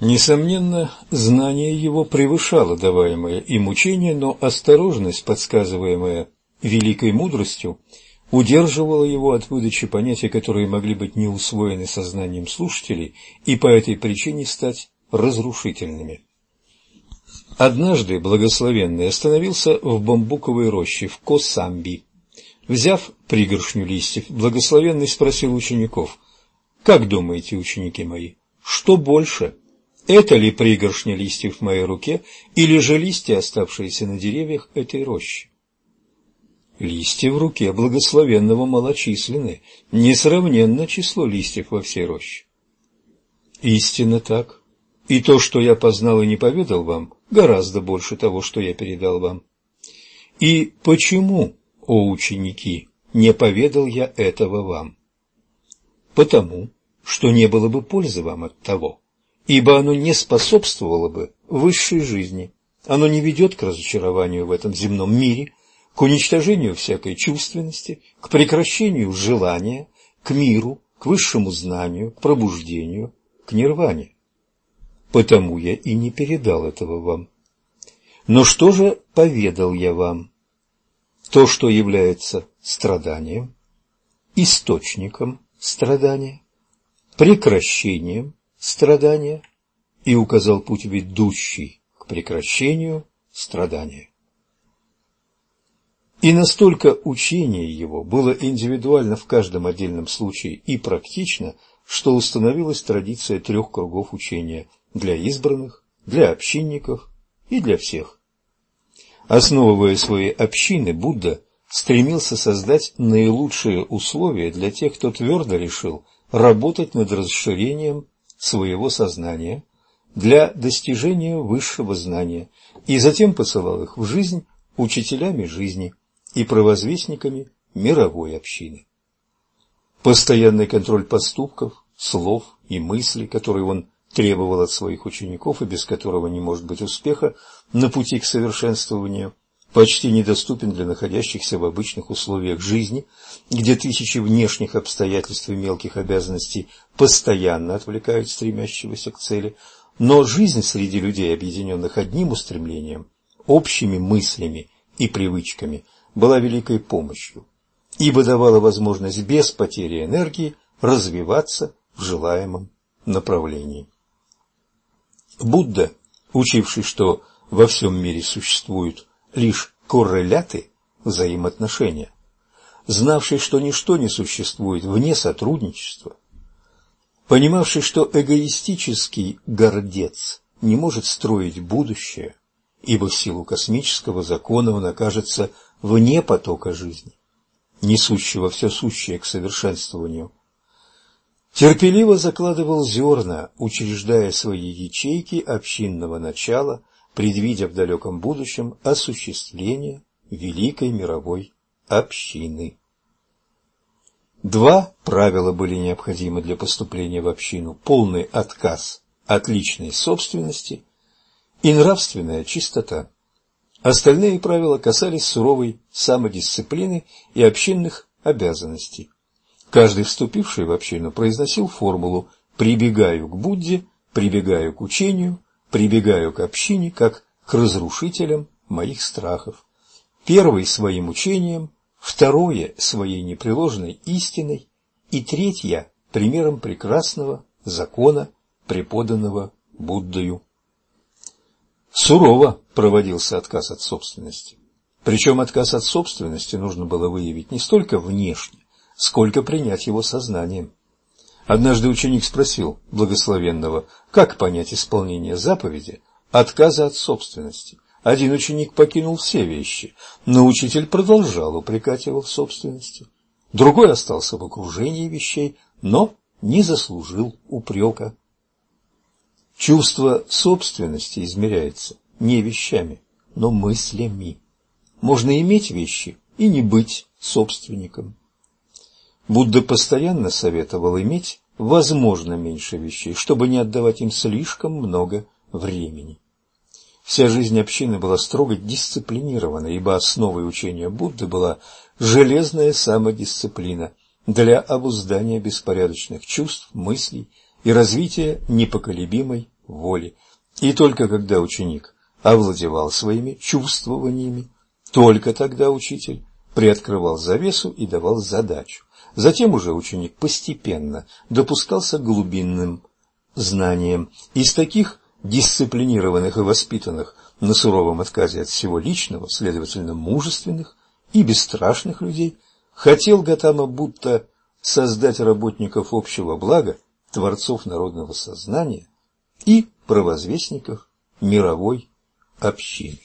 Несомненно, знание его превышало даваемое им учение, но осторожность, подсказываемая великой мудростью, удерживала его от выдачи понятий, которые могли быть не усвоены сознанием слушателей и по этой причине стать разрушительными. Однажды благословенный остановился в бамбуковой роще в Косамби. Взяв пригоршню листьев, благословенный спросил учеников, «Как думаете, ученики мои, что больше, это ли пригоршня листьев в моей руке или же листья, оставшиеся на деревьях этой рощи?» Листья в руке благословенного малочисленны, несравненно число листьев во всей роще. Истинно так. И то, что я познал и не поведал вам, гораздо больше того, что я передал вам. И почему, о ученики, не поведал я этого вам? Потому, что не было бы пользы вам от того, ибо оно не способствовало бы высшей жизни, оно не ведет к разочарованию в этом земном мире, к уничтожению всякой чувственности, к прекращению желания, к миру, к высшему знанию, к пробуждению, к нирване. Потому я и не передал этого вам. Но что же поведал я вам? То, что является страданием, источником страдания, прекращением страдания и указал путь, ведущий к прекращению страдания. И настолько учение его было индивидуально в каждом отдельном случае и практично, что установилась традиция трех кругов учения для избранных, для общинников и для всех. Основывая свои общины, Будда стремился создать наилучшие условия для тех, кто твердо решил работать над расширением своего сознания для достижения высшего знания, и затем посылал их в жизнь учителями жизни – и провозвестниками мировой общины. Постоянный контроль поступков, слов и мыслей, который он требовал от своих учеников и без которого не может быть успеха на пути к совершенствованию, почти недоступен для находящихся в обычных условиях жизни, где тысячи внешних обстоятельств и мелких обязанностей постоянно отвлекают стремящегося к цели, но жизнь среди людей, объединенных одним устремлением, общими мыслями и привычками – была великой помощью, ибо давала возможность без потери энергии развиваться в желаемом направлении. Будда, учивший, что во всем мире существуют лишь корреляты взаимоотношения, знавший, что ничто не существует вне сотрудничества, понимавший, что эгоистический гордец не может строить будущее, ибо в силу космического закона он окажется вне потока жизни, несущего все сущее к совершенствованию. Терпеливо закладывал зерна, учреждая свои ячейки общинного начала, предвидя в далеком будущем осуществление великой мировой общины. Два правила были необходимы для поступления в общину – полный отказ от личной собственности и нравственная чистота. Остальные правила касались суровой самодисциплины и общинных обязанностей. Каждый вступивший в общину произносил формулу «прибегаю к Будде», «прибегаю к учению», «прибегаю к общине», как к разрушителям моих страхов. Первый своим учением, второе своей непреложной истиной и третье примером прекрасного закона, преподанного Буддою. Сурово проводился отказ от собственности. Причем отказ от собственности нужно было выявить не столько внешне, сколько принять его сознанием. Однажды ученик спросил благословенного, как понять исполнение заповеди отказа от собственности. Один ученик покинул все вещи, но учитель продолжал упрекать его в собственности. Другой остался в окружении вещей, но не заслужил упрека. Чувство собственности измеряется не вещами, но мыслями. Можно иметь вещи и не быть собственником. Будда постоянно советовал иметь возможно меньше вещей, чтобы не отдавать им слишком много времени. Вся жизнь общины была строго дисциплинирована, ибо основой учения Будды была железная самодисциплина для обуздания беспорядочных чувств, мыслей и развития непоколебимой воли. И только когда ученик овладевал своими чувствованиями, только тогда учитель приоткрывал завесу и давал задачу. Затем уже ученик постепенно допускался к глубинным знаниям. Из таких дисциплинированных и воспитанных на суровом отказе от всего личного, следовательно, мужественных и бесстрашных людей, хотел Гатама будто создать работников общего блага, творцов народного сознания и провозвестников мировой общины.